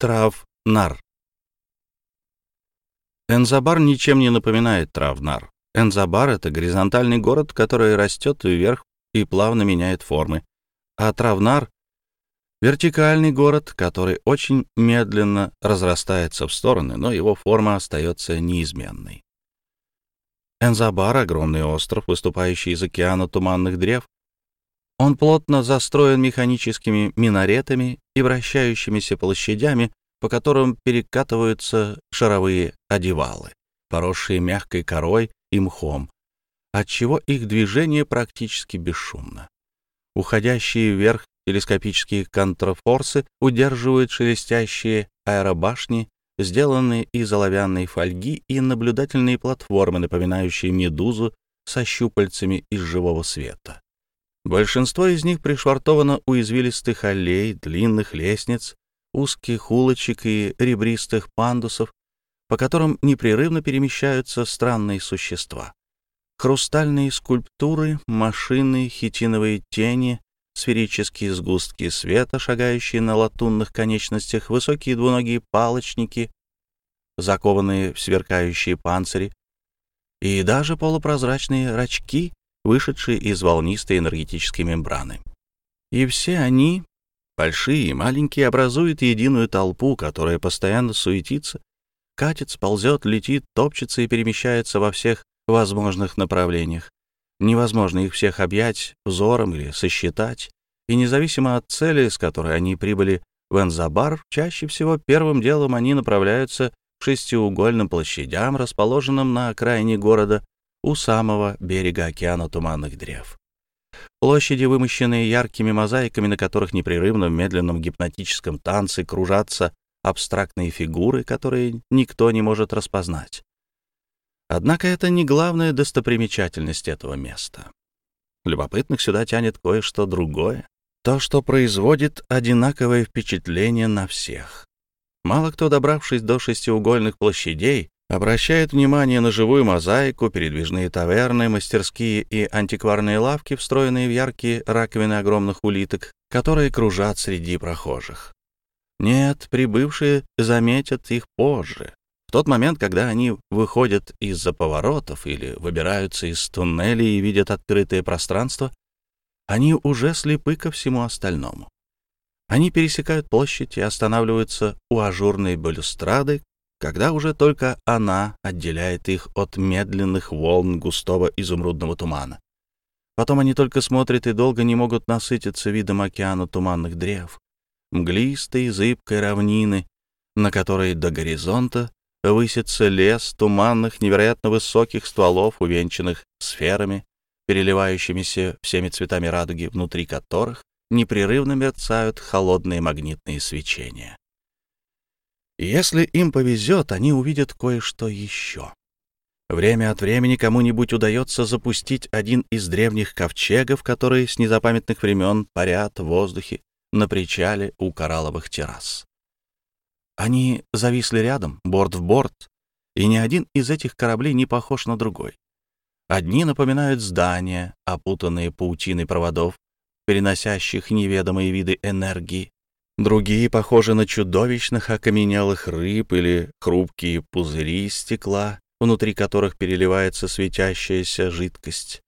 Травнар. Энзабар ничем не напоминает Травнар. Энзабар — это горизонтальный город, который растет вверх и плавно меняет формы. А Травнар — вертикальный город, который очень медленно разрастается в стороны, но его форма остается неизменной. Энзабар — огромный остров, выступающий из океана туманных древ. Он плотно застроен механическими минаретами и вращающимися площадями, по которым перекатываются шаровые одевалы, поросшие мягкой корой и мхом, отчего их движение практически бесшумно. Уходящие вверх телескопические контрафорсы удерживают шелестящие аэробашни сделанные из оловянной фольги и наблюдательные платформы, напоминающие медузу со щупальцами из живого света. Большинство из них пришвартовано у извилистых аллей, длинных лестниц, узких улочек и ребристых пандусов, по которым непрерывно перемещаются странные существа. Хрустальные скульптуры, машины, хитиновые тени, сферические сгустки света, шагающие на латунных конечностях, высокие двуногие палочники, закованные в сверкающие панцири, и даже полупрозрачные рачки, вышедшие из волнистой энергетической мембраны. И все они, большие и маленькие, образуют единую толпу, которая постоянно суетится, катится, ползет, летит, топчется и перемещается во всех возможных направлениях. Невозможно их всех объять взором или сосчитать, и независимо от цели, с которой они прибыли в Энзабар, чаще всего первым делом они направляются к шестиугольным площадям, расположенным на окраине города у самого берега океана туманных древ. Площади, вымощенные яркими мозаиками, на которых непрерывно в медленном гипнотическом танце кружатся абстрактные фигуры, которые никто не может распознать. Однако это не главная достопримечательность этого места. Любопытных сюда тянет кое-что другое, то, что производит одинаковое впечатление на всех. Мало кто, добравшись до шестиугольных площадей, обращает внимание на живую мозаику, передвижные таверны, мастерские и антикварные лавки, встроенные в яркие раковины огромных улиток, которые кружат среди прохожих. Нет, прибывшие заметят их позже, в тот момент, когда они выходят из-за поворотов или выбираются из туннелей и видят открытое пространство, они уже слепы ко всему остальному. Они пересекают площадь и останавливаются у ажурной балюстрады, когда уже только она отделяет их от медленных волн густого изумрудного тумана. Потом они только смотрят и долго не могут насытиться видом океана туманных древ, мглистой, зыбкой равнины, на которой до горизонта высится лес туманных, невероятно высоких стволов, увенчанных сферами, переливающимися всеми цветами радуги, внутри которых непрерывно мерцают холодные магнитные свечения. Если им повезет, они увидят кое-что еще. Время от времени кому-нибудь удается запустить один из древних ковчегов, которые с незапамятных времен парят в воздухе на причале у коралловых террас. Они зависли рядом, борт в борт, и ни один из этих кораблей не похож на другой. Одни напоминают здания, опутанные паутиной проводов, переносящих неведомые виды энергии. Другие похожи на чудовищных окаменелых рыб или хрупкие пузыри стекла, внутри которых переливается светящаяся жидкость.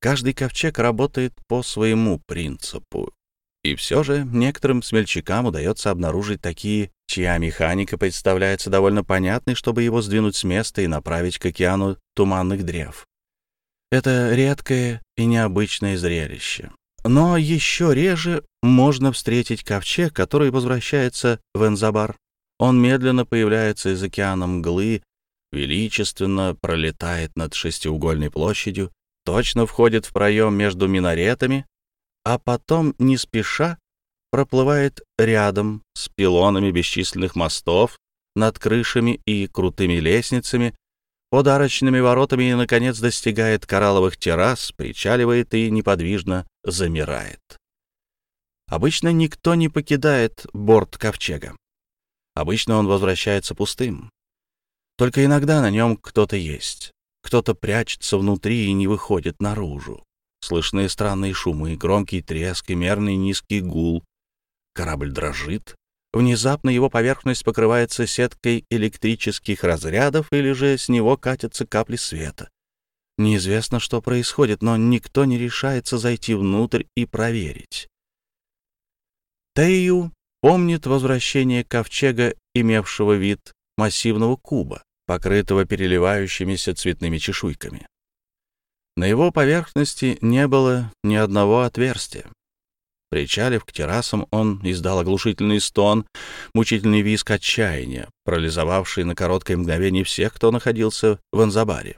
Каждый ковчег работает по своему принципу, и все же некоторым смельчакам удается обнаружить такие, чья механика представляется довольно понятной, чтобы его сдвинуть с места и направить к океану туманных древ. Это редкое и необычное зрелище. Но еще реже можно встретить ковчег, который возвращается в Энзабар. Он медленно появляется из океана мглы, величественно пролетает над шестиугольной площадью, точно входит в проем между минаретами, а потом, не спеша, проплывает рядом с пилонами бесчисленных мостов, над крышами и крутыми лестницами, под арочными воротами и, наконец, достигает коралловых террас, причаливает и неподвижно замирает. Обычно никто не покидает борт ковчега. Обычно он возвращается пустым. Только иногда на нем кто-то есть. Кто-то прячется внутри и не выходит наружу. Слышны странные шумы, громкий треск и мерный низкий гул. Корабль дрожит, Внезапно его поверхность покрывается сеткой электрических разрядов или же с него катятся капли света. Неизвестно, что происходит, но никто не решается зайти внутрь и проверить. Тэйю помнит возвращение ковчега, имевшего вид массивного куба, покрытого переливающимися цветными чешуйками. На его поверхности не было ни одного отверстия. Причалив к террасам, он издал оглушительный стон, мучительный визг отчаяния, парализовавший на короткое мгновение всех, кто находился в Анзабаре.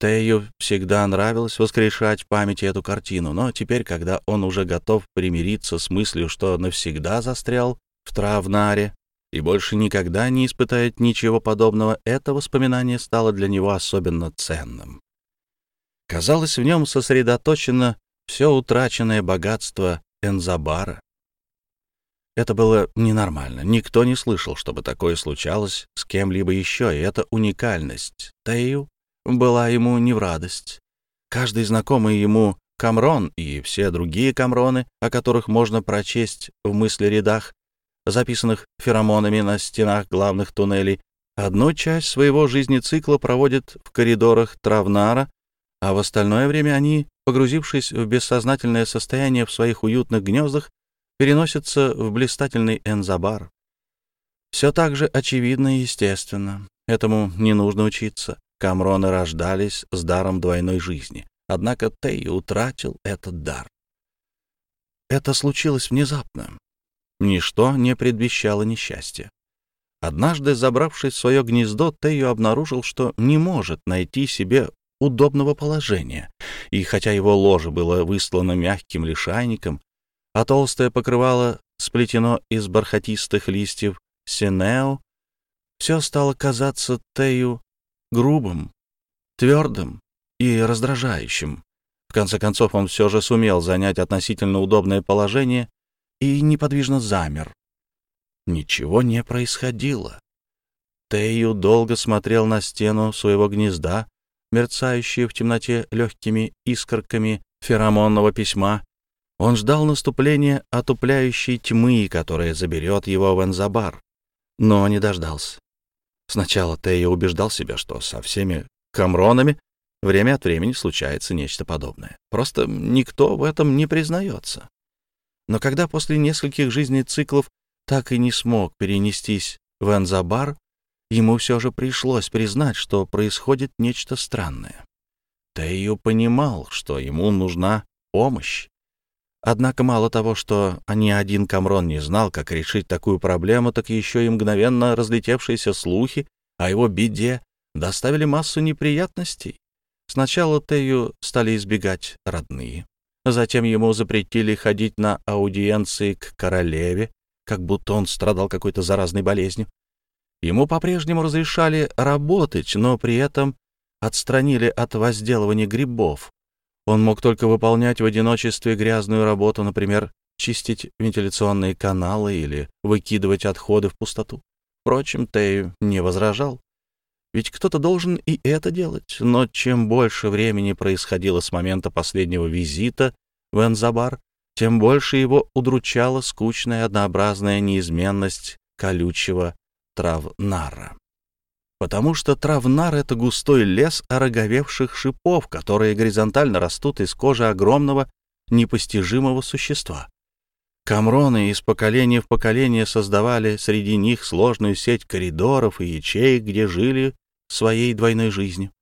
Тею всегда нравилось воскрешать в памяти эту картину, но теперь, когда он уже готов примириться с мыслью, что навсегда застрял в Травнаре и больше никогда не испытает ничего подобного, это воспоминание стало для него особенно ценным. Казалось, в нем сосредоточено все утраченное богатство Энзабара. Это было ненормально. Никто не слышал, чтобы такое случалось с кем-либо еще, и это уникальность. Тею была ему не в радость. Каждый знакомый ему Камрон и все другие Камроны, о которых можно прочесть в мысли-рядах, записанных феромонами на стенах главных туннелей, одну часть своего жизнецикла проводят в коридорах Травнара, а в остальное время они, погрузившись в бессознательное состояние в своих уютных гнездах, переносятся в блистательный Энзабар. Все так же очевидно и естественно. Этому не нужно учиться. Камроны рождались с даром двойной жизни, однако Тей утратил этот дар. Это случилось внезапно. Ничто не предвещало несчастья. Однажды, забравшись в свое гнездо, Тею обнаружил, что не может найти себе удобного положения, и хотя его ложе было выслано мягким лишайником, а толстое покрывало сплетено из бархатистых листьев синео, все стало казаться Тею грубым, твердым и раздражающим. В конце концов, он все же сумел занять относительно удобное положение и неподвижно замер. Ничего не происходило. Тею долго смотрел на стену своего гнезда, мерцающие в темноте легкими искорками феромонного письма. Он ждал наступления отупляющей тьмы, которая заберет его в Энзабар, но не дождался. Сначала Тея убеждал себя, что со всеми камронами время от времени случается нечто подобное. Просто никто в этом не признается. Но когда после нескольких жизней циклов так и не смог перенестись в Энзабар, ему все же пришлось признать, что происходит нечто странное. Тею понимал, что ему нужна помощь. Однако мало того, что ни один Камрон не знал, как решить такую проблему, так еще и мгновенно разлетевшиеся слухи о его беде доставили массу неприятностей. Сначала Тею стали избегать родные. Затем ему запретили ходить на аудиенции к королеве, как будто он страдал какой-то заразной болезнью. Ему по-прежнему разрешали работать, но при этом отстранили от возделывания грибов, он мог только выполнять в одиночестве грязную работу, например, чистить вентиляционные каналы или выкидывать отходы в пустоту. Впрочем, Тею не возражал. Ведь кто-то должен и это делать. Но чем больше времени происходило с момента последнего визита в Энзабар, тем больше его удручала скучная однообразная неизменность колючего травнара потому что травнар — это густой лес ороговевших шипов, которые горизонтально растут из кожи огромного непостижимого существа. Камроны из поколения в поколение создавали среди них сложную сеть коридоров и ячеек, где жили своей двойной жизнью.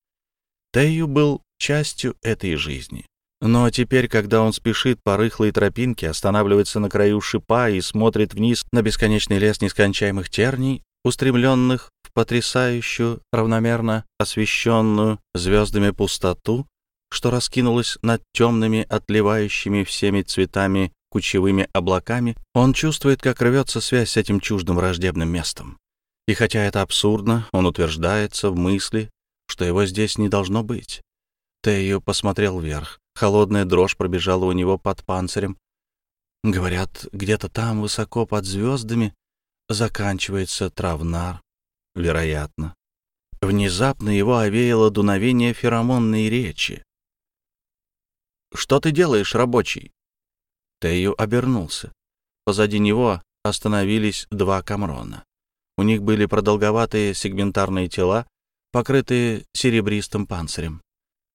Тею был частью этой жизни. Но теперь, когда он спешит по рыхлой тропинке, останавливается на краю шипа и смотрит вниз на бесконечный лес нескончаемых терний, устремленных потрясающую, равномерно освещенную звездами пустоту, что раскинулась над темными, отливающими всеми цветами кучевыми облаками, он чувствует, как рвется связь с этим чуждым враждебным местом. И хотя это абсурдно, он утверждается в мысли, что его здесь не должно быть. Тею посмотрел вверх. Холодная дрожь пробежала у него под панцирем. Говорят, где-то там, высоко под звездами, заканчивается Травнар, вероятно. Внезапно его овеяло дуновение феромонной речи. «Что ты делаешь, рабочий?» Тею обернулся. Позади него, остановились два камрона. У них были продолговатые сегментарные тела, покрытые серебристым панцирем.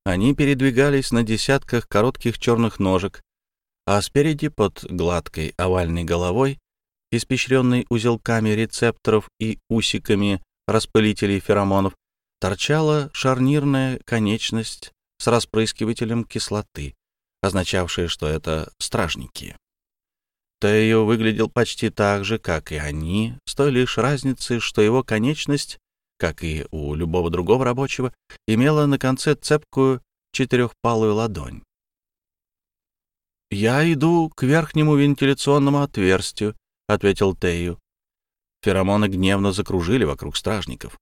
Они передвигались на десятках коротких черных ножек, а спереди под гладкой овальной головой, испещренной узелками рецепторов и усиками распылителей феромонов, торчала шарнирная конечность с распрыскивателем кислоты, означавшая, что это стражники. Тео выглядел почти так же, как и они, с той лишь разницей, что его конечность, как и у любого другого рабочего, имела на конце цепкую четырехпалую ладонь. «Я иду к верхнему вентиляционному отверстию», — ответил Тею. Феромоны гневно закружили вокруг стражников.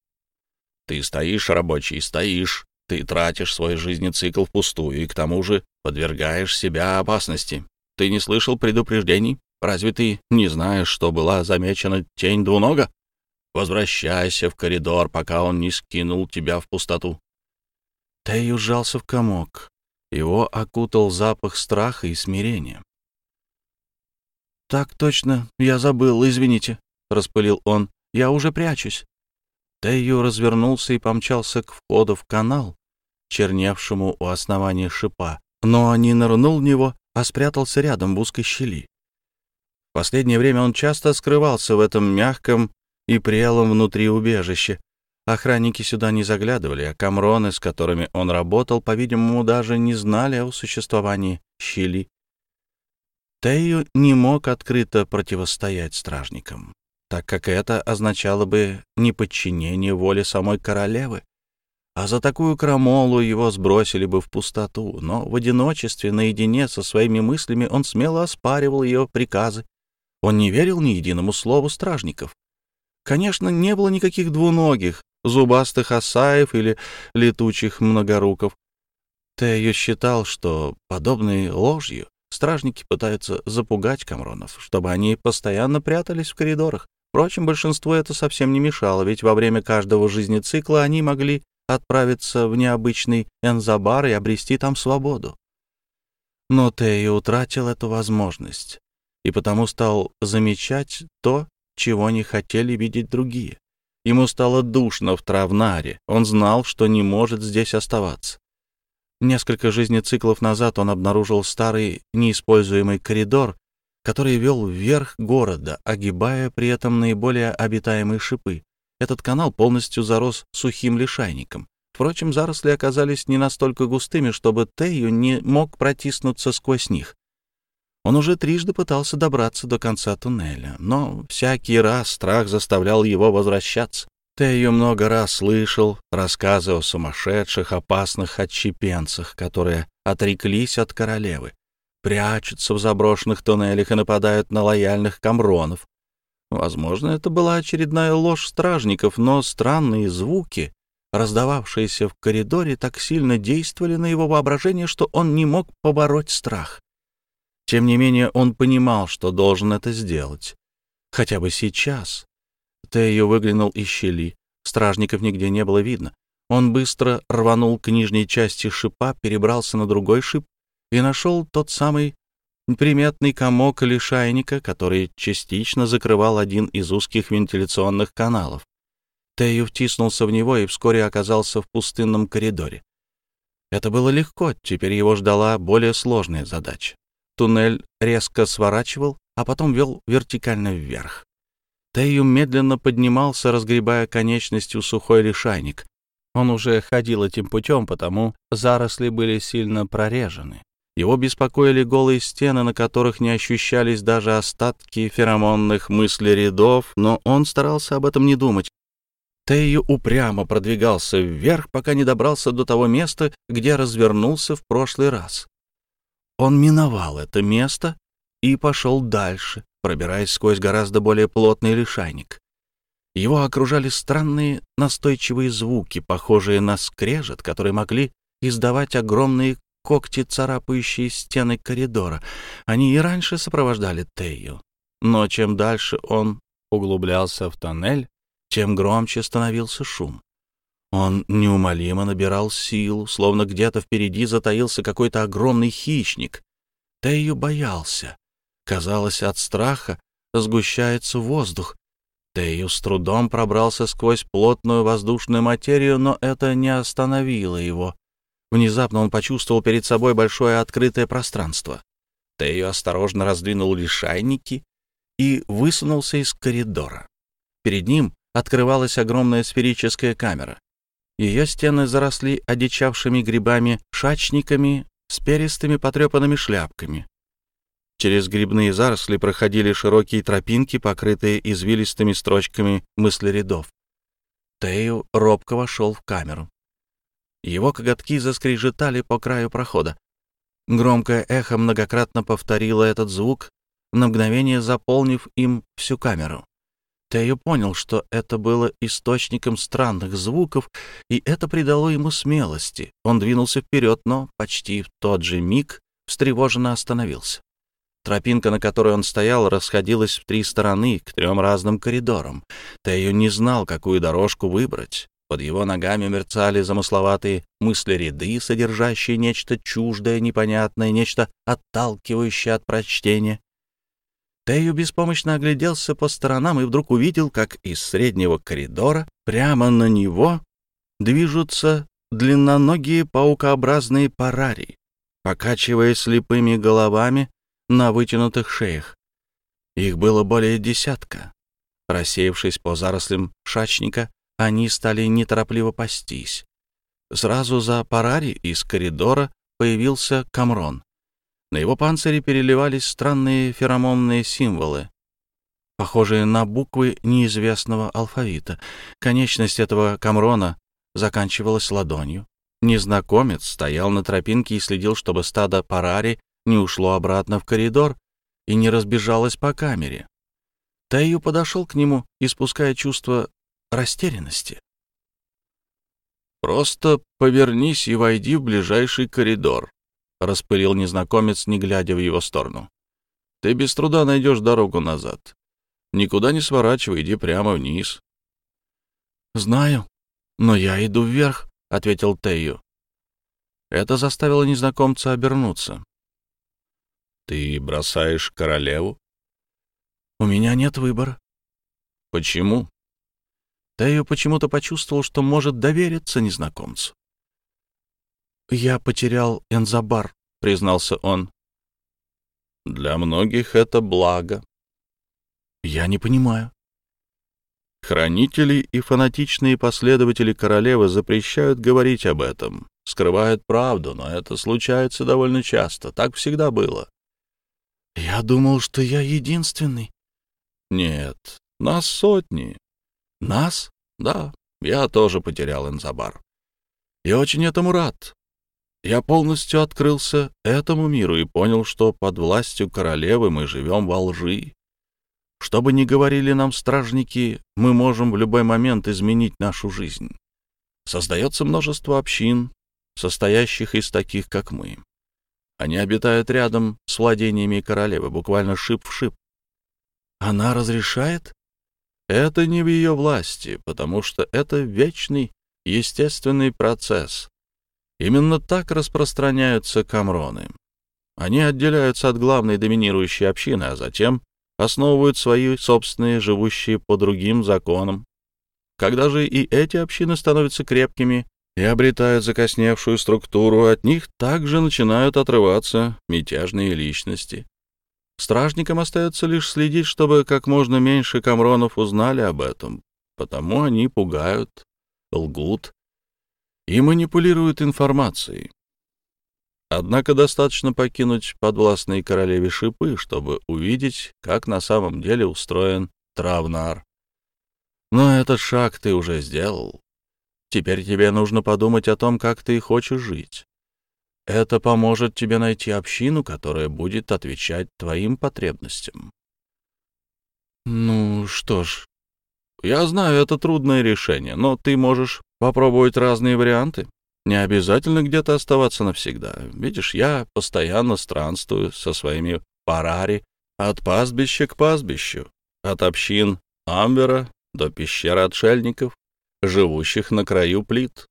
«Ты стоишь, рабочий, стоишь. Ты тратишь свой жизненный цикл впустую и к тому же подвергаешь себя опасности. Ты не слышал предупреждений? Разве ты не знаешь, что была замечена тень двунога? Возвращайся в коридор, пока он не скинул тебя в пустоту». Тей ужался в комок. Его окутал запах страха и смирения. «Так точно, я забыл, извините», — распылил он. «Я уже прячусь». Тэйю развернулся и помчался к входу в канал, черневшему у основания шипа, но не нырнул в него, а спрятался рядом в узкой щели. В последнее время он часто скрывался в этом мягком и прелом внутри убежища, Охранники сюда не заглядывали, а камроны, с которыми он работал, по-видимому, даже не знали о существовании щели. Тею не мог открыто противостоять стражникам, так как это означало бы неподчинение воле самой королевы, а за такую крамолу его сбросили бы в пустоту, но в одиночестве, наедине со своими мыслями, он смело оспаривал ее приказы. Он не верил ни единому слову стражников. Конечно, не было никаких двуногих, зубастых осаев или летучих многоруков. Тею считал, что подобной ложью стражники пытаются запугать камронов, чтобы они постоянно прятались в коридорах. Впрочем, большинству это совсем не мешало, ведь во время каждого жизнецикла они могли отправиться в необычный Энзабар и обрести там свободу. Но Тею утратил эту возможность и потому стал замечать то, чего не хотели видеть другие. Ему стало душно в Травнаре. Он знал, что не может здесь оставаться. Несколько жизнециклов назад он обнаружил старый неиспользуемый коридор, который вел вверх города, огибая при этом наиболее обитаемые шипы. Этот канал полностью зарос сухим лишайником. Впрочем, заросли оказались не настолько густыми, чтобы Тею не мог протиснуться сквозь них. Он уже трижды пытался добраться до конца туннеля, но всякий раз страх заставлял его возвращаться. Тею много раз слышал рассказы о сумасшедших, опасных отщепенцах, которые отреклись от королевы, прячутся в заброшенных туннелях и нападают на лояльных камронов. Возможно, это была очередная ложь стражников, но странные звуки, раздававшиеся в коридоре, так сильно действовали на его воображение, что он не мог побороть страх. Тем не менее, он понимал, что должен это сделать. Хотя бы сейчас. Тею выглянул из щели. Стражников нигде не было видно. Он быстро рванул к нижней части шипа, перебрался на другой шип и нашел тот самый приметный комок лишайника, который частично закрывал один из узких вентиляционных каналов. Тею втиснулся в него и вскоре оказался в пустынном коридоре. Это было легко, теперь его ждала более сложная задача. Туннель резко сворачивал, а потом вел вертикально вверх. Тею медленно поднимался, разгребая конечностью сухой лишайник. Он уже ходил этим путем, потому заросли были сильно прорежены. Его беспокоили голые стены, на которых не ощущались даже остатки феромонных мыслерядов, но он старался об этом не думать. Тею упрямо продвигался вверх, пока не добрался до того места, где развернулся в прошлый раз. Он миновал это место и пошел дальше, пробираясь сквозь гораздо более плотный лишайник. Его окружали странные настойчивые звуки, похожие на скрежет, которые могли издавать огромные когти, царапающие стены коридора. Они и раньше сопровождали Тею. Но чем дальше он углублялся в тоннель, тем громче становился шум. Он неумолимо набирал силу, словно где-то впереди затаился какой-то огромный хищник. Тэйю боялся. Казалось, от страха сгущается воздух. Тею с трудом пробрался сквозь плотную воздушную материю, но это не остановило его. Внезапно он почувствовал перед собой большое открытое пространство. Тею осторожно раздвинул лишайники и высунулся из коридора. Перед ним открывалась огромная сферическая камера. Ее стены заросли одичавшими грибами-шачниками с перистыми потрепанными шляпками. Через грибные заросли проходили широкие тропинки, покрытые извилистыми строчками мыслерядов. Тею робко вошел в камеру. Его коготки заскрежетали по краю прохода. Громкое эхо многократно повторило этот звук, на мгновение заполнив им всю камеру. Тею понял, что это было источником странных звуков, и это придало ему смелости. Он двинулся вперед, но почти в тот же миг встревоженно остановился. Тропинка, на которой он стоял, расходилась в три стороны, к трем разным коридорам. Тею не знал, какую дорожку выбрать. Под его ногами мерцали замысловатые мысли-ряды, содержащие нечто чуждое, непонятное, нечто отталкивающее от прочтения. Тею беспомощно огляделся по сторонам и вдруг увидел, как из среднего коридора прямо на него движутся длинноногие паукообразные парари. Покачивая слепыми головами, на вытянутых шеях. Их было более десятка. Рассеявшись по зарослям шачника, они стали неторопливо пастись. Сразу за парари из коридора появился Камрон. На его панцире переливались странные феромонные символы, похожие на буквы неизвестного алфавита. Конечность этого Камрона заканчивалась ладонью. Незнакомец стоял на тропинке и следил, чтобы стадо парари не ушло обратно в коридор и не разбежалось по камере. Тэйю подошел к нему, испуская чувство растерянности. «Просто повернись и войди в ближайший коридор», — распылил незнакомец, не глядя в его сторону. «Ты без труда найдешь дорогу назад. Никуда не сворачивай, иди прямо вниз». «Знаю, но я иду вверх», — ответил Тэйю. Это заставило незнакомца обернуться. Ты бросаешь королеву? У меня нет выбора. Почему? Тео почему-то почувствовал, что может довериться незнакомцу. «Я потерял Энзабар», — признался он. «Для многих это благо». «Я не понимаю». Хранители и фанатичные последователи королевы запрещают говорить об этом, скрывают правду, но это случается довольно часто. Так всегда было. Я думал, что я единственный. Нет, нас сотни. Нас? Да, я тоже потерял Энзабар. Я очень этому рад. Я полностью открылся этому миру и понял, что под властью королевы мы живем во лжи. Что бы ни говорили нам стражники, мы можем в любой момент изменить нашу жизнь. Создается множество общин, состоящих из таких, как мы. Они обитают рядом с владениями королевы, буквально шип в шип. Она разрешает? Это не в ее власти, потому что это вечный, естественный процесс. Именно так распространяются камроны. Они отделяются от главной доминирующей общины, а затем основывают свои собственные, живущие по другим законам. Когда же и эти общины становятся крепкими и обретают закосневшую структуру, от них также начинают отрываться мятежные личности. Стражникам остается лишь следить, чтобы как можно меньше камронов узнали об этом, потому они пугают, лгут и манипулируют информацией. Однако достаточно покинуть подвластные королеве шипы, чтобы увидеть, как на самом деле устроен Травнар. Но этот шаг ты уже сделал. Теперь тебе нужно подумать о том, как ты хочешь жить. Это поможет тебе найти общину, которая будет отвечать твоим потребностям. Ну что ж, я знаю, это трудное решение, но ты можешь попробовать разные варианты. Не обязательно где-то оставаться навсегда. Видишь, я постоянно странствую со своими парари от пастбища к пастбищу, от общин Амбера до пещер отшельников, живущих на краю плит.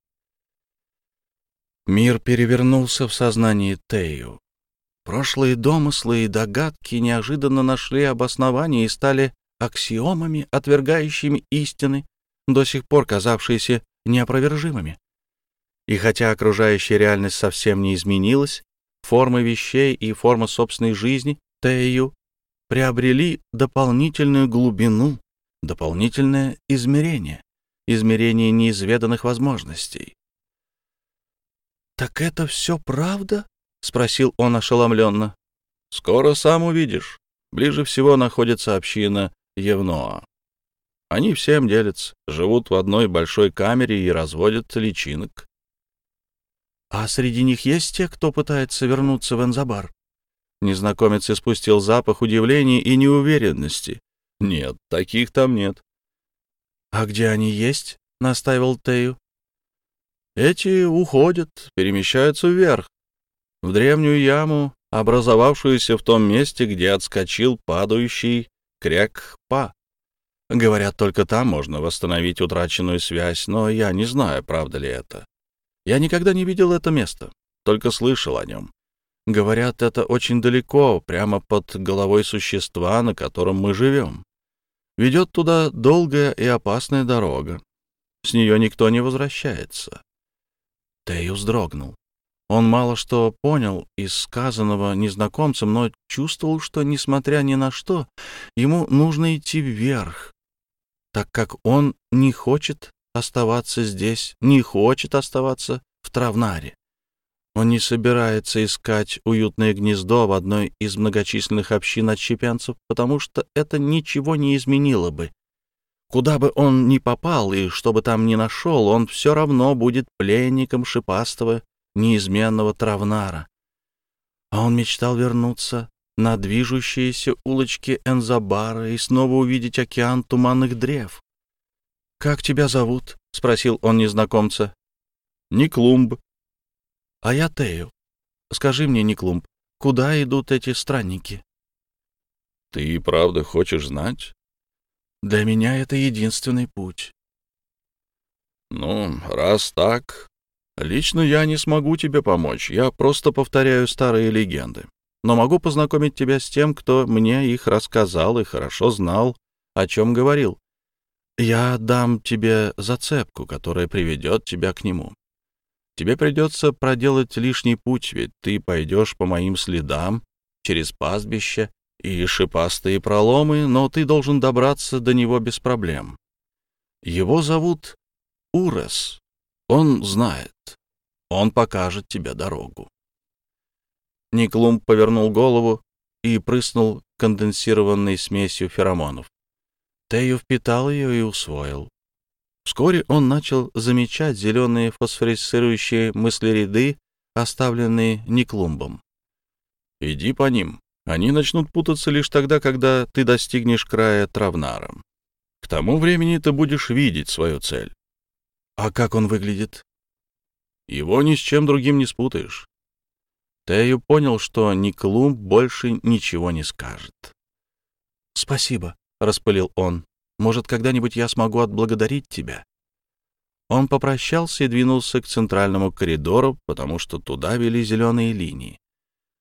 Мир перевернулся в сознании Тею. Прошлые домыслы и догадки неожиданно нашли обоснование и стали аксиомами, отвергающими истины, до сих пор казавшиеся неопровержимыми. И хотя окружающая реальность совсем не изменилась, формы вещей и форма собственной жизни Тею приобрели дополнительную глубину, дополнительное измерение, измерение неизведанных возможностей. «Так это все правда?» — спросил он ошеломленно. «Скоро сам увидишь. Ближе всего находится община Евноа. Они всем делятся, живут в одной большой камере и разводят личинок. «А среди них есть те, кто пытается вернуться в Энзабар?» Незнакомец испустил запах удивления и неуверенности. «Нет, таких там нет». «А где они есть?» — настаивал Тею. «Эти уходят, перемещаются вверх, в древнюю яму, образовавшуюся в том месте, где отскочил падающий кряк-па. Говорят, только там можно восстановить утраченную связь, но я не знаю, правда ли это. Я никогда не видел это место, только слышал о нем. Говорят, это очень далеко, прямо под головой существа, на котором мы живем. Ведет туда долгая и опасная дорога. С нее никто не возвращается. Тею вздрогнул. Он мало что понял из сказанного незнакомцем, но чувствовал, что, несмотря ни на что, ему нужно идти вверх, так как он не хочет оставаться здесь, не хочет оставаться в Травнаре. Он не собирается искать уютное гнездо в одной из многочисленных общин отщепенцев, потому что это ничего не изменило бы. Куда бы он ни попал и что бы там ни нашел, он все равно будет пленником шипастого, неизменного Травнара. А он мечтал вернуться на движущиеся улочки Энзабара и снова увидеть океан туманных древ. «Как тебя зовут?» — спросил он незнакомца. «Никлумб». «А я Тею. Скажи мне, Никлумб, куда идут эти странники?» «Ты и правда хочешь знать?» «Для меня это единственный путь». «Ну, раз так, лично я не смогу тебе помочь. Я просто повторяю старые легенды. Но могу познакомить тебя с тем, кто мне их рассказал и хорошо знал, о чем говорил. Я дам тебе зацепку, которая приведет тебя к нему. Тебе придется проделать лишний путь, ведь ты пойдешь по моим следам через пастбище и шипастые проломы, но ты должен добраться до него без проблем. Его зовут Урес. Он знает. Он покажет тебе дорогу. Никлум повернул голову и прыснул конденсированной смесью феромонов. Тею впитал ее и усвоил. Вскоре он начал замечать зеленые фосфорицирующие мыслеряды, оставленные Никлумбом. «Иди по ним. Они начнут путаться лишь тогда, когда ты достигнешь края Травнара. К тому времени ты будешь видеть свою цель». «А как он выглядит?» «Его ни с чем другим не спутаешь». Тею понял, что Никлумб больше ничего не скажет. «Спасибо», — распылил он. «Может, когда-нибудь я смогу отблагодарить тебя?» Он попрощался и двинулся к центральному коридору, потому что туда вели зеленые линии.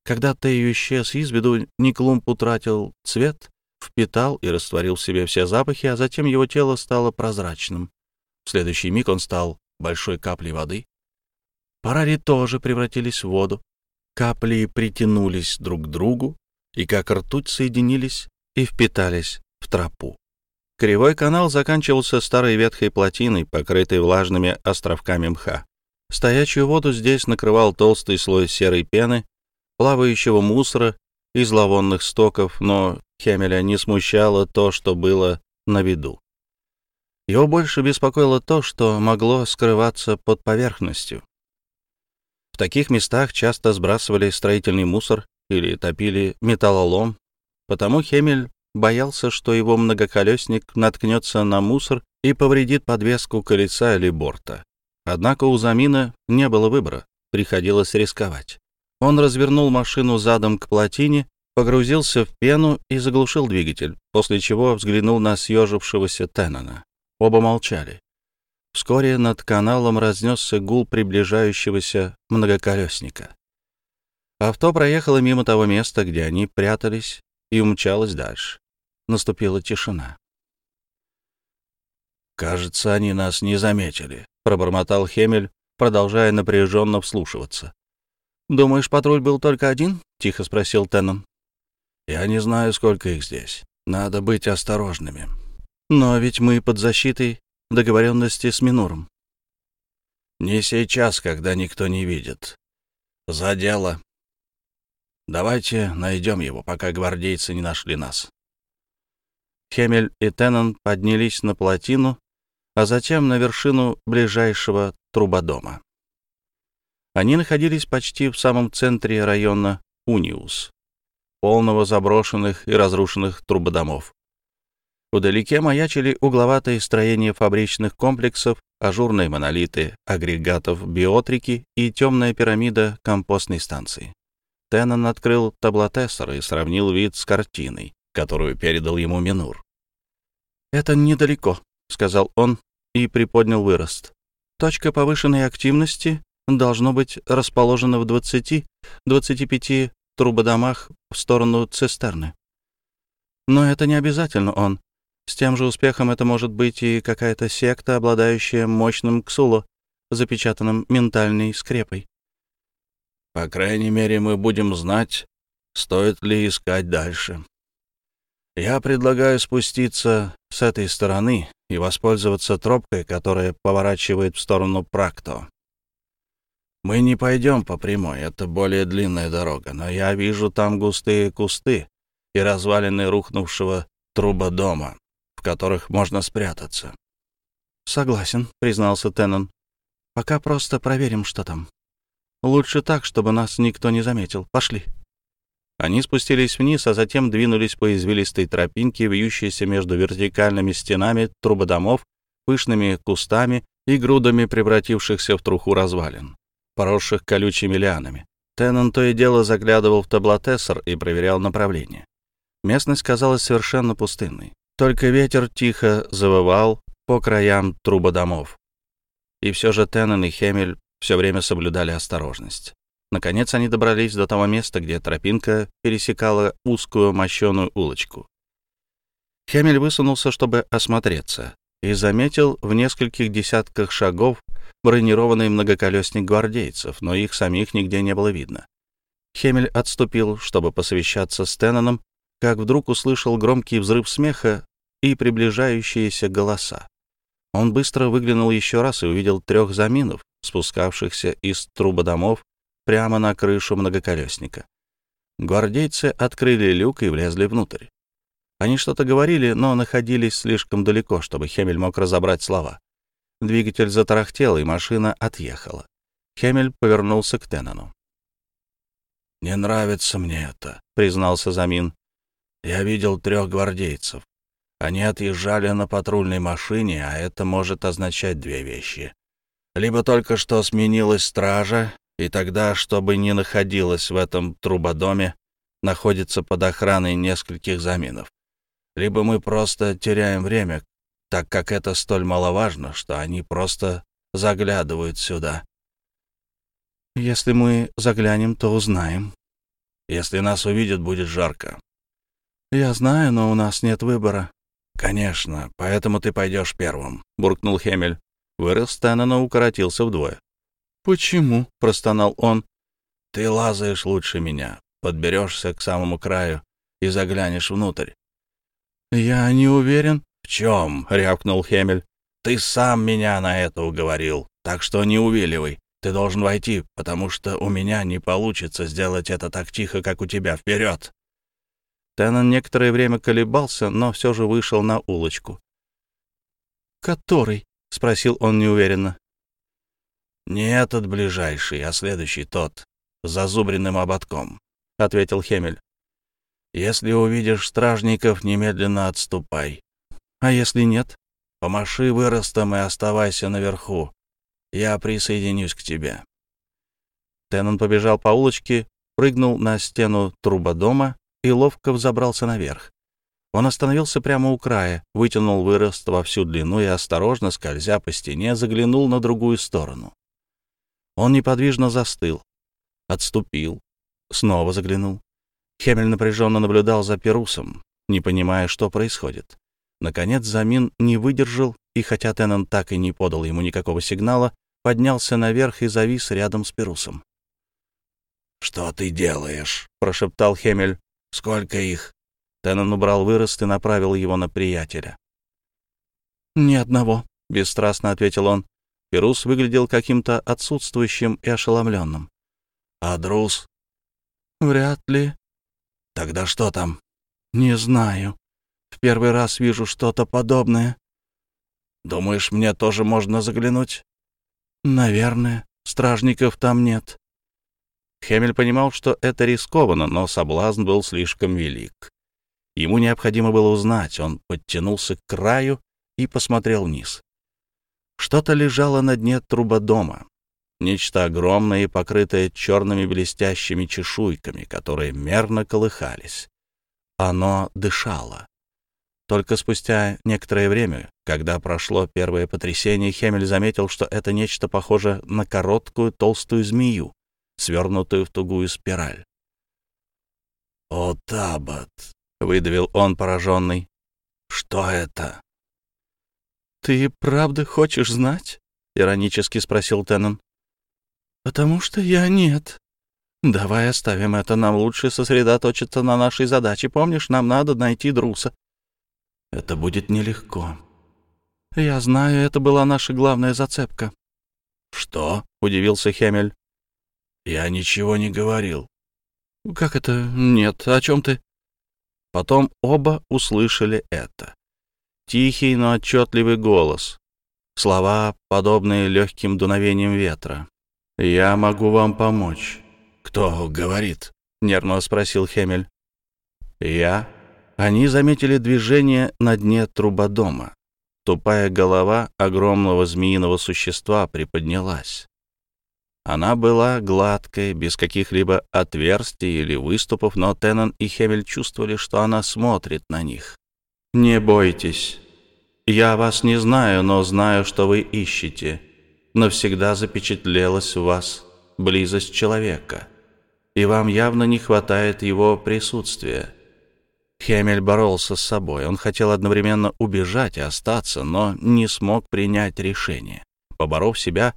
Когда Тею исчез из виду, Никлумб утратил цвет, впитал и растворил в себе все запахи, а затем его тело стало прозрачным. В следующий миг он стал большой каплей воды. Парари тоже превратились в воду. Капли притянулись друг к другу и как ртуть соединились и впитались в тропу. Кривой канал заканчивался старой ветхой плотиной, покрытой влажными островками мха. Стоячую воду здесь накрывал толстый слой серой пены, плавающего мусора и зловонных стоков, но Хемеля не смущало то, что было на виду. Его больше беспокоило то, что могло скрываться под поверхностью. В таких местах часто сбрасывали строительный мусор или топили металлолом, потому Хемель боялся, что его многоколесник наткнется на мусор и повредит подвеску колеса или борта. Однако у Замина не было выбора, приходилось рисковать. Он развернул машину задом к плотине, погрузился в пену и заглушил двигатель, после чего взглянул на съежившегося Теннона. Оба молчали. Вскоре над каналом разнесся гул приближающегося многоколесника. Авто проехало мимо того места, где они прятались, и умчалось дальше. Наступила тишина. «Кажется, они нас не заметили», — пробормотал Хемель, продолжая напряженно вслушиваться. «Думаешь, патруль был только один?» — тихо спросил Теннон. «Я не знаю, сколько их здесь. Надо быть осторожными». «Но ведь мы под защитой договоренности с Минуром». «Не сейчас, когда никто не видит. За дело. Давайте найдем его, пока гвардейцы не нашли нас». Хемель и Теннон поднялись на плотину, а затем на вершину ближайшего трубодома. Они находились почти в самом центре района Униус, полного заброшенных и разрушенных трубодомов. Вдалеке маячили угловатые строения фабричных комплексов, ажурные монолиты агрегатов биотрики и темная пирамида компостной станции. Теннон открыл таблотессор и сравнил вид с картиной, которую передал ему Минур. «Это недалеко», — сказал он, и приподнял вырост. Точка повышенной активности должно быть расположена в 20-25 трубодомах в сторону цистерны. Но это не обязательно он. С тем же успехом это может быть и какая-то секта, обладающая мощным ксуло, запечатанным ментальной скрепой. По крайней мере, мы будем знать, стоит ли искать дальше. Я предлагаю спуститься с этой стороны и воспользоваться тропкой, которая поворачивает в сторону Практо. Мы не пойдем по прямой, это более длинная дорога, но я вижу там густые кусты и развалины рухнувшего трубодома, в которых можно спрятаться. «Согласен», — признался Теннон. «Пока просто проверим, что там. Лучше так, чтобы нас никто не заметил. Пошли». Они спустились вниз, а затем двинулись по извилистой тропинке, вьющейся между вертикальными стенами трубодомов, пышными кустами и грудами превратившихся в труху развалин, поросших колючими лианами. Теннон то и дело заглядывал в таблотессор и проверял направление. Местность казалась совершенно пустынной. Только ветер тихо завывал по краям трубодомов. И все же Теннон и Хемель все время соблюдали осторожность. Наконец они добрались до того места, где тропинка пересекала узкую мощеную улочку. Хемель высунулся, чтобы осмотреться, и заметил в нескольких десятках шагов бронированный многоколесник гвардейцев, но их самих нигде не было видно. Хемель отступил, чтобы посовещаться с Тенноном, как вдруг услышал громкий взрыв смеха и приближающиеся голоса. Он быстро выглянул еще раз и увидел трех заминов, спускавшихся из трубодомов прямо на крышу многоколесника. Гвардейцы открыли люк и влезли внутрь. Они что-то говорили, но находились слишком далеко, чтобы Хемель мог разобрать слова. Двигатель затарахтел, и машина отъехала. Хемель повернулся к Тенону. «Не нравится мне это», — признался Замин. «Я видел трех гвардейцев. Они отъезжали на патрульной машине, а это может означать две вещи. Либо только что сменилась стража, и тогда, чтобы не находилось в этом трубодоме, находится под охраной нескольких заминов. Либо мы просто теряем время, так как это столь маловажно, что они просто заглядывают сюда. Если мы заглянем, то узнаем. Если нас увидят, будет жарко. Я знаю, но у нас нет выбора. Конечно, поэтому ты пойдешь первым, буркнул Хемель. Вырос Стэннона укоротился вдвое. «Почему?» — простонал он. «Ты лазаешь лучше меня, подберешься к самому краю и заглянешь внутрь». «Я не уверен». «В чем?» — рявкнул Хемель. «Ты сам меня на это уговорил, так что не увиливай. Ты должен войти, потому что у меня не получится сделать это так тихо, как у тебя. Вперед!» Теннон некоторое время колебался, но все же вышел на улочку. «Который?» — спросил он неуверенно. «Не этот ближайший, а следующий тот, с зазубренным ободком», — ответил Хемель. «Если увидишь стражников, немедленно отступай. А если нет?» «Помаши выростом и оставайся наверху. Я присоединюсь к тебе». Теннон побежал по улочке, прыгнул на стену трубодома и ловко взобрался наверх. Он остановился прямо у края, вытянул вырост во всю длину и, осторожно скользя по стене, заглянул на другую сторону. Он неподвижно застыл, отступил, снова заглянул. Хемель напряженно наблюдал за Перусом, не понимая, что происходит. Наконец Замин не выдержал, и хотя Теннон так и не подал ему никакого сигнала, поднялся наверх и завис рядом с Перусом. «Что ты делаешь?» — прошептал Хемель. «Сколько их?» Теннон убрал вырост и направил его на приятеля. «Ни одного», — бесстрастно ответил он. Перус выглядел каким-то отсутствующим и ошеломленным. «А Друз?» «Вряд ли». «Тогда что там?» «Не знаю. В первый раз вижу что-то подобное». «Думаешь, мне тоже можно заглянуть?» «Наверное. Стражников там нет». Хемель понимал, что это рискованно, но соблазн был слишком велик. Ему необходимо было узнать. Он подтянулся к краю и посмотрел вниз. Что-то лежало на дне трубодома. Нечто огромное и покрытое черными блестящими чешуйками, которые мерно колыхались. Оно дышало. Только спустя некоторое время, когда прошло первое потрясение, Хемель заметил, что это нечто похоже на короткую толстую змею, свернутую в тугую спираль. «О, Табат!» — выдавил он пораженный. «Что это?» «Ты правда хочешь знать?» — иронически спросил Теннон. «Потому что я нет. Давай оставим это, нам лучше сосредоточиться на нашей задаче. Помнишь, нам надо найти Друса». «Это будет нелегко». «Я знаю, это была наша главная зацепка». «Что?» — удивился Хемель. «Я ничего не говорил». «Как это? Нет. О чем ты?» Потом оба услышали это. Тихий, но отчетливый голос. Слова, подобные легким дуновением ветра. «Я могу вам помочь». «Кто говорит?» — нервно спросил Хемель. «Я». Они заметили движение на дне трубодома. Тупая голова огромного змеиного существа приподнялась. Она была гладкой, без каких-либо отверстий или выступов, но Теннон и Хемель чувствовали, что она смотрит на них. «Не бойтесь. Я вас не знаю, но знаю, что вы ищете. Навсегда запечатлелась в вас близость человека, и вам явно не хватает его присутствия». Хемель боролся с собой. Он хотел одновременно убежать и остаться, но не смог принять решение. Поборов себя,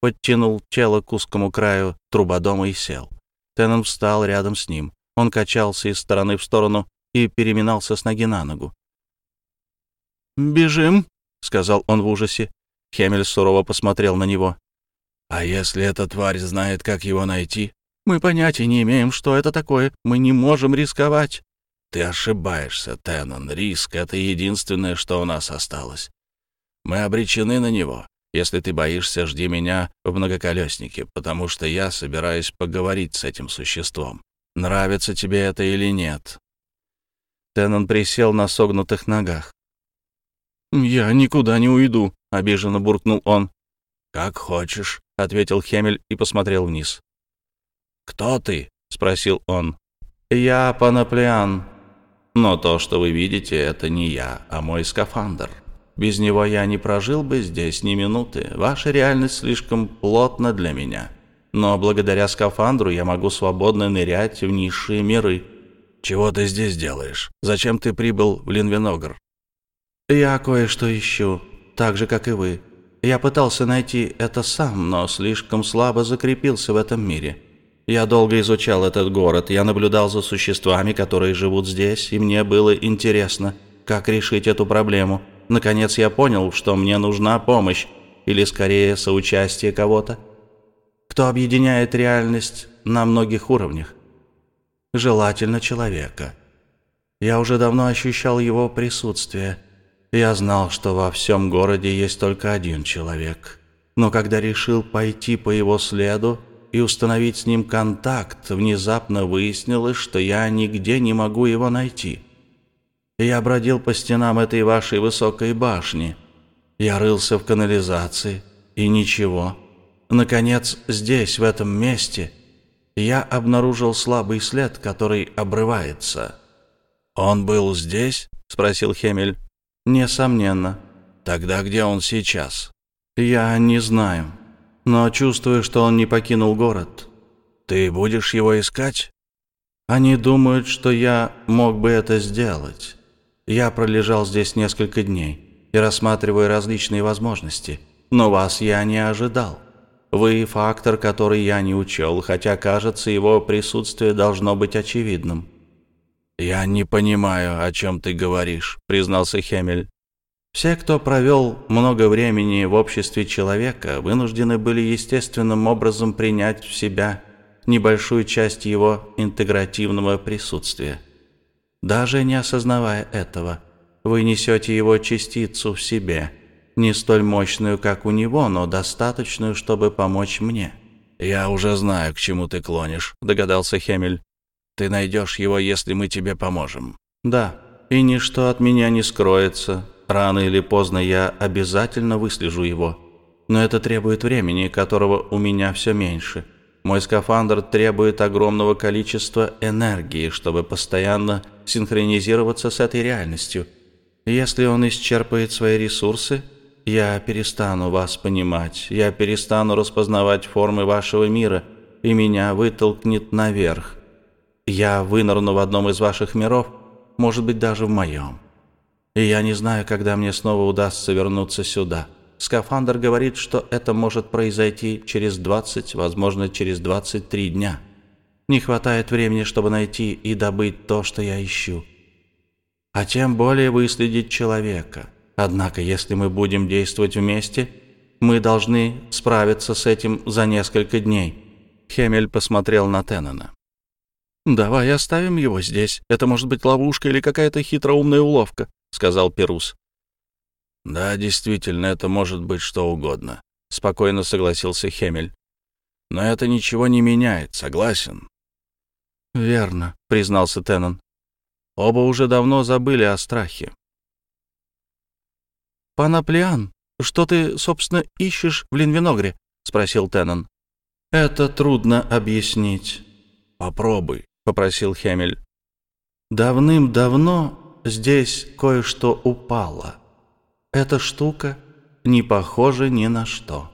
подтянул тело к узкому краю трубодома и сел. Теннон встал рядом с ним. Он качался из стороны в сторону и переминался с ноги на ногу. «Бежим», — сказал он в ужасе. Хемель сурово посмотрел на него. «А если эта тварь знает, как его найти?» «Мы понятия не имеем, что это такое. Мы не можем рисковать». «Ты ошибаешься, Теннон. Риск — это единственное, что у нас осталось. Мы обречены на него. Если ты боишься, жди меня в многоколеснике, потому что я собираюсь поговорить с этим существом. Нравится тебе это или нет?» Теннон присел на согнутых ногах. «Я никуда не уйду», — обиженно буркнул он. «Как хочешь», — ответил Хемель и посмотрел вниз. «Кто ты?» — спросил он. «Я Панаплеан. Но то, что вы видите, это не я, а мой скафандр. Без него я не прожил бы здесь ни минуты. Ваша реальность слишком плотна для меня. Но благодаря скафандру я могу свободно нырять в низшие миры». «Чего ты здесь делаешь? Зачем ты прибыл в Линвеногр?» «Я кое-что ищу, так же, как и вы. Я пытался найти это сам, но слишком слабо закрепился в этом мире. Я долго изучал этот город, я наблюдал за существами, которые живут здесь, и мне было интересно, как решить эту проблему. Наконец я понял, что мне нужна помощь, или скорее соучастие кого-то, кто объединяет реальность на многих уровнях. Желательно человека. Я уже давно ощущал его присутствие – я знал, что во всем городе есть только один человек. Но когда решил пойти по его следу и установить с ним контакт, внезапно выяснилось, что я нигде не могу его найти. Я бродил по стенам этой вашей высокой башни. Я рылся в канализации, и ничего. Наконец, здесь, в этом месте, я обнаружил слабый след, который обрывается. «Он был здесь?» — спросил Хемель. Несомненно. Тогда где он сейчас? Я не знаю, но чувствую, что он не покинул город. Ты будешь его искать? Они думают, что я мог бы это сделать. Я пролежал здесь несколько дней и рассматриваю различные возможности, но вас я не ожидал. Вы фактор, который я не учел, хотя, кажется, его присутствие должно быть очевидным. «Я не понимаю, о чем ты говоришь», — признался Хемель. Все, кто провел много времени в обществе человека, вынуждены были естественным образом принять в себя небольшую часть его интегративного присутствия. Даже не осознавая этого, вы несете его частицу в себе, не столь мощную, как у него, но достаточную, чтобы помочь мне. «Я уже знаю, к чему ты клонишь», — догадался Хемель. «Ты найдешь его, если мы тебе поможем». «Да, и ничто от меня не скроется, Рано или поздно я обязательно выслежу его. Но это требует времени, которого у меня все меньше. Мой скафандр требует огромного количества энергии, чтобы постоянно синхронизироваться с этой реальностью. Если он исчерпает свои ресурсы, я перестану вас понимать, я перестану распознавать формы вашего мира, и меня вытолкнет наверх. Я вынырну в одном из ваших миров, может быть, даже в моем и я не знаю, когда мне снова удастся вернуться сюда. Скафандр говорит, что это может произойти через 20, возможно, через 23 дня. Не хватает времени, чтобы найти и добыть то, что я ищу. А тем более выследить человека. Однако, если мы будем действовать вместе, мы должны справиться с этим за несколько дней. Хемель посмотрел на Теннона. «Давай оставим его здесь. Это может быть ловушка или какая-то хитроумная уловка. — сказал Перус. «Да, действительно, это может быть что угодно», — спокойно согласился Хемель. «Но это ничего не меняет, согласен?» «Верно», — признался Теннон. Оба уже давно забыли о страхе. «Панаплиан, что ты, собственно, ищешь в Линвиногре?» — спросил Теннон. «Это трудно объяснить». «Попробуй», — попросил Хемель. «Давным-давно здесь кое-что упало. Эта штука не похожа ни на что.